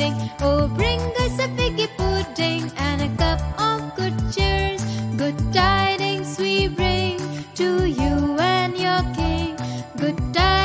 pudding. Oh, bring us a figgy pudding and a cup of good cheers. Good tidings we bring to you and your king. Good tidings.